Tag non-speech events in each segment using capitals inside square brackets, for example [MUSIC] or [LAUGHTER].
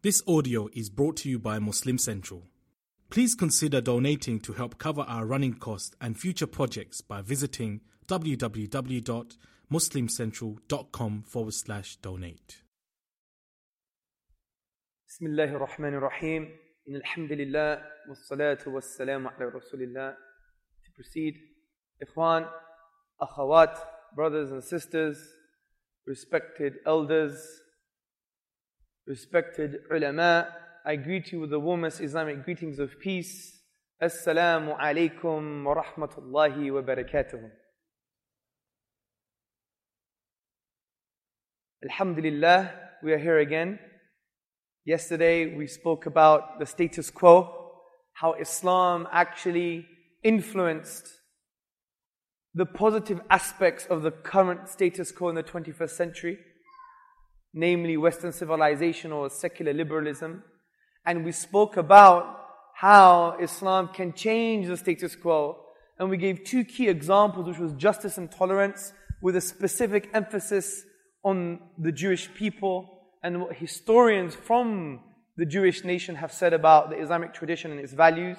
This audio is brought to you by Muslim Central. Please consider donating to help cover our running costs and future projects by visiting www.muslimcentral.com forward slash donate. بسم الله الرحمن الرحيم إن الحمد لله والصلاة والسلام على رسول الله To proceed, Ikhwan, Akhawat, brothers and sisters, respected elders, respected ulama, I greet you with the warmest Islamic greetings of peace. Assalamu alaikum wa rahmatullahi wa barakatuh. Alhamdulillah, we are here again. Yesterday we spoke about the status quo, how Islam actually influenced the positive aspects of the current status quo in the 21st century, namely Western civilization or secular liberalism. And we spoke about how Islam can change the status quo. And we gave two key examples, which was justice and tolerance, with a specific emphasis on the Jewish people and what historians from the Jewish nation have said about the Islamic tradition and its values.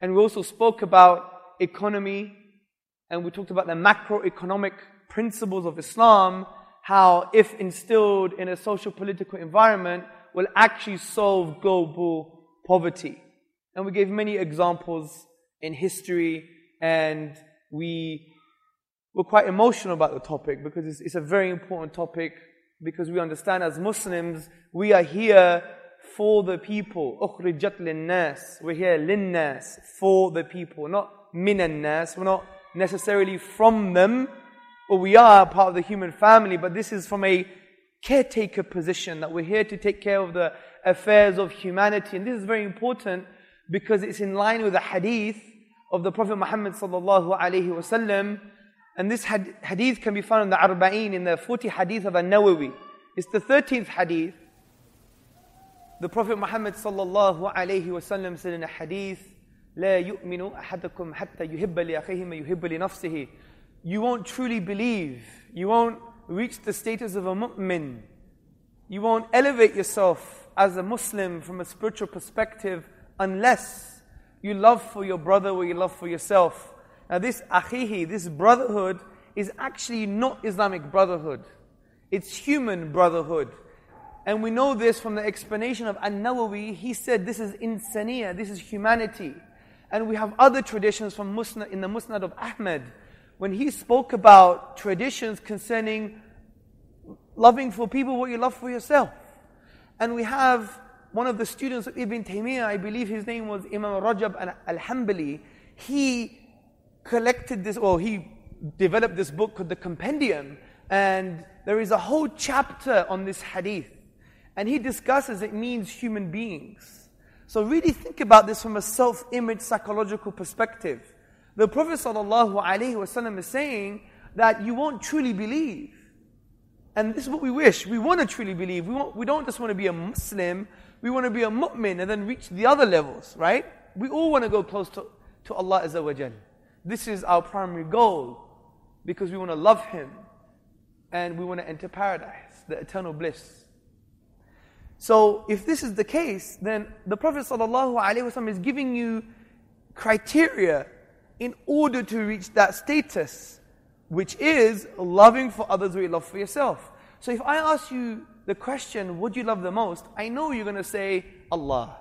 And we also spoke about economy and we talked about the macroeconomic principles of Islam, how if instilled in a social political environment will actually solve global poverty. And we gave many examples in history and we were quite emotional about the topic because it's, it's a very important topic because we understand as Muslims, we are here for the people. أخرجت للناس. We're here للناس, for the people, not من الناس. We're not necessarily from them, or we are part of the human family, but this is from a caretaker position that we're here to take care of the affairs of humanity. And this is very important because it's in line with the hadith of the Prophet Muhammad sallallahu alaihi wasallam. And this hadith can be found in the Arba'in, in the 40 hadith of An-Nawawi. It's the 13th hadith. The Prophet Muhammad sallallahu alaihi wasallam said in a hadith, لا يؤمن أحدكم حتى يحب لأخيه ما يحب لنفسه. you won't truly believe. You won't reach the status of a mu'min. You won't elevate yourself as a Muslim from a spiritual perspective unless you love for your brother what you love for yourself. Now this akhihi, this brotherhood, is actually not Islamic brotherhood. It's human brotherhood. And we know this from the explanation of An-Nawawi. He said this is insaniya, this is humanity. And we have other traditions from Musnad, in the Musnad of Ahmad, when he spoke about traditions concerning loving for people what you love for yourself. And we have one of the students of Ibn Taymiyyah, I believe his name was Imam Rajab al-Hanbali, he collected this, or he developed this book called the Compendium, and there is a whole chapter on this hadith. And he discusses it means human beings. So really think about this from a self-image psychological perspective. The Prophet ﷺ is saying that you won't truly believe. And this is what we wish. We want to truly believe. We, want, we don't just want to be a Muslim, we want to be a mu'min and then reach the other levels, right? We all want to go close to, to Allah Azza wa. This is our primary goal because we want to love Him and we want to enter paradise, the eternal bliss. So, if this is the case, then the Prophet ﷺ is giving you criteria in order to reach that status, which is loving for others what you love for yourself. So, if I ask you the question, what do you love the most? I know you're going to say Allah.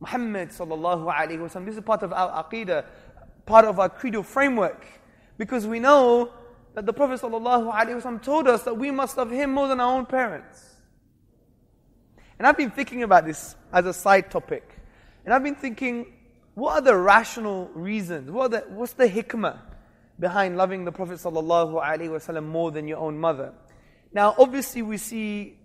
Muhammad sallallahu alaihi wasallam. This is part of our aqidah, part of our creedal framework, because we know that the Prophet sallallahu alaihi wasallam told us that we must love him more than our own parents. And I've been thinking about this as a side topic. And I've been thinking, what are the rational reasons? What the, what's the hikmah behind loving the Prophet ﷺ more than your own mother? Now, obviously, we see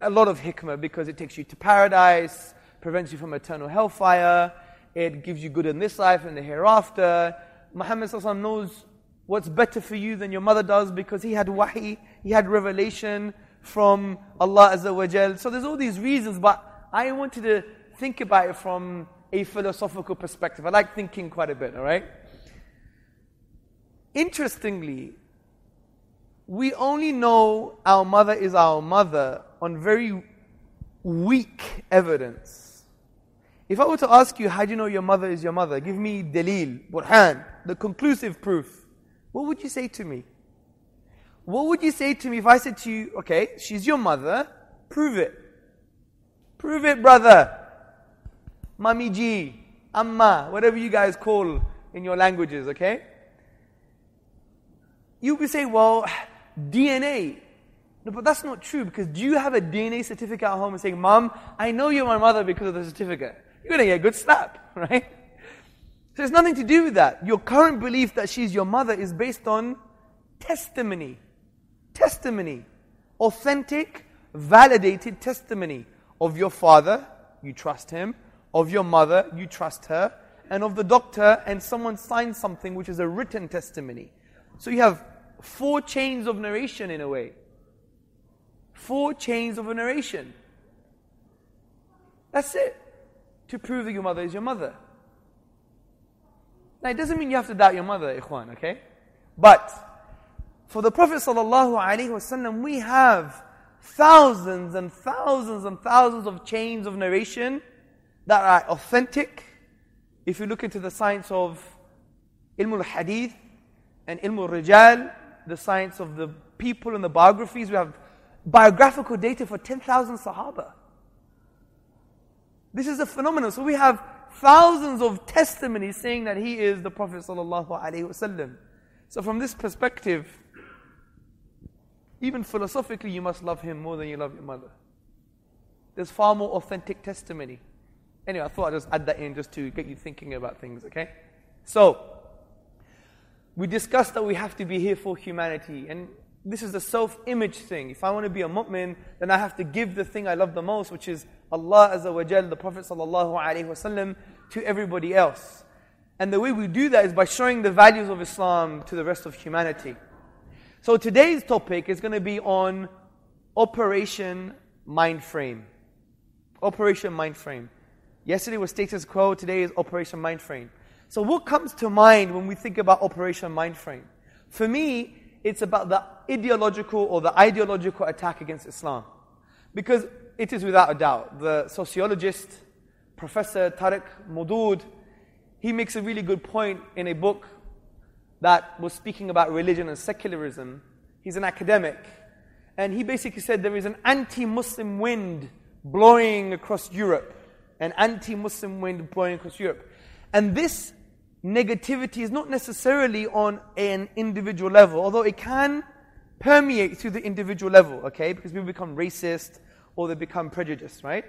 a lot of hikmah because it takes you to paradise, prevents you from eternal hellfire, it gives you good in this life and the hereafter. Muhammad ﷺ knows what's better for you than your mother does because he had wahi, he had revelation from Allah Azza wa. So there's all these reasons, but I wanted to think about it from a philosophical perspective. I like thinking quite a bit, all right? Interestingly, we only know our mother is our mother on very weak evidence. If I were to ask you, how do you know your mother is your mother? Give me dalil, burhan, the conclusive proof. What would you say to me? What would you say to me if I said to you, okay, she's your mother, prove it. Prove it, brother. Mami G, Amma, whatever you guys call in your languages, okay? You would say, well, [SIGHS] DNA. No, but that's not true because do you have a DNA certificate at home and saying, Mom, I know you're my mother because of the certificate? You're going to get a good slap, [LAUGHS] right? So it's nothing to do with that. Your current belief that she's your mother is based on testimony. Testimony. Authentic, validated testimony of your father, you trust him, of your mother, you trust her, and of the doctor, and someone signs something which is a written testimony. So you have four chains of narration in a way. Four chains of narration. That's it. To prove that your mother is your mother. Now, it doesn't mean you have to doubt your mother, ikhwan, okay? But for the Prophet ﷺ, we have thousands and thousands and thousands of chains of narration that are authentic. If you look into the science of ilm al-hadith and ilm al-rijal, the science of the people and the biographies, we have biographical data for 10,000 sahaba. This is a phenomenon. So we have thousands of testimonies saying that he is the Prophet sallallahu alaihi wasallam. So from this perspective, even philosophically, you must love him more than you love your mother. There's far more authentic testimony. Anyway, I thought I'd just add that in just to get you thinking about things, okay? So, we discussed that we have to be here for humanity. And this is a self image thing. If I want to be a mu'min, then I have to give the thing I love the most, which is Allah Azza wa Jal, the Prophet Sallallahu Alaihi Wasallam, to everybody else. And the way we do that is by showing the values of Islam to the rest of humanity. So today's topic is going to be on Operation Mindframe. Operation Mindframe. Yesterday was status quo, today is Operation Mindframe. So what comes to mind when we think about Operation Mindframe? For me, it's about the ideological or the ideological attack against Islam. Because it is without a doubt, the sociologist, Professor Tariq Modood, he makes a really good point in a book that was speaking about religion and secularism. He's an academic. And he basically said there is an anti Muslim wind blowing across Europe. An anti Muslim wind blowing across Europe. And this negativity is not necessarily on an individual level, although it can permeate through the individual level, okay? Because people become racist or they become prejudiced, right?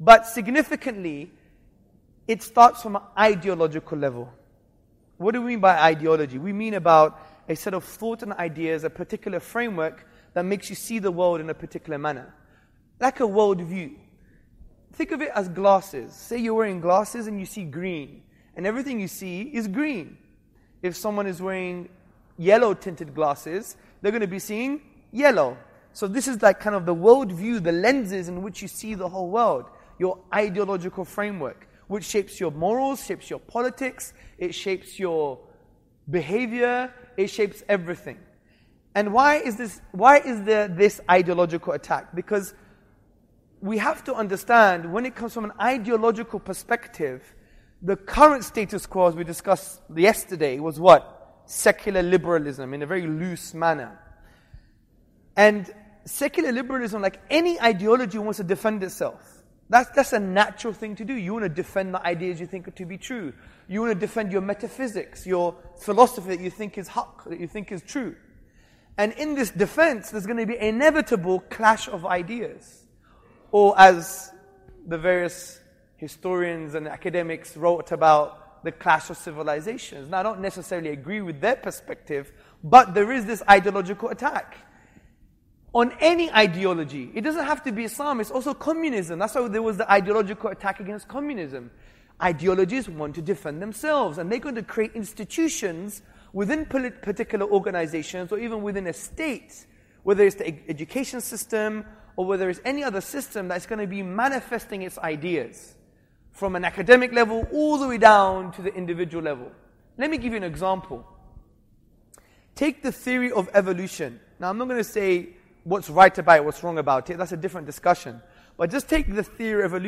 But significantly, it starts from an ideological level. What do we mean by ideology? We mean about a set of thoughts and ideas, a particular framework that makes you see the world in a particular manner. Like a worldview. Think of it as glasses. Say you're wearing glasses and you see green, and everything you see is green. If someone is wearing yellow tinted glasses, they're going to be seeing yellow. So, this is like kind of the worldview, the lenses in which you see the whole world, your ideological framework which shapes your morals, shapes your politics, it shapes your behavior, it shapes everything. And why is this why is there this ideological attack? Because we have to understand when it comes from an ideological perspective, the current status quo as we discussed yesterday was what? Secular liberalism in a very loose manner. And secular liberalism, like any ideology, wants to defend itself. That's, that's a natural thing to do. You want to defend the ideas you think are to be true. You want to defend your metaphysics, your philosophy that you think is haq, that you think is true. And in this defense, there's going to be inevitable clash of ideas. Or as the various historians and academics wrote about the clash of civilizations. Now, I don't necessarily agree with their perspective, but there is this ideological attack on any ideology. It doesn't have to be Islam, it's also communism. That's why there was the ideological attack against communism. Ideologies want to defend themselves, and they're going to create institutions within particular organizations or even within a state, whether it's the education system or whether it's any other system that's going to be manifesting its ideas from an academic level all the way down to the individual level. Let me give you an example. Take the theory of evolution. Now, I'm not going to say what's right about it, what's wrong about it. That's a different discussion. But just take the theory of evolution.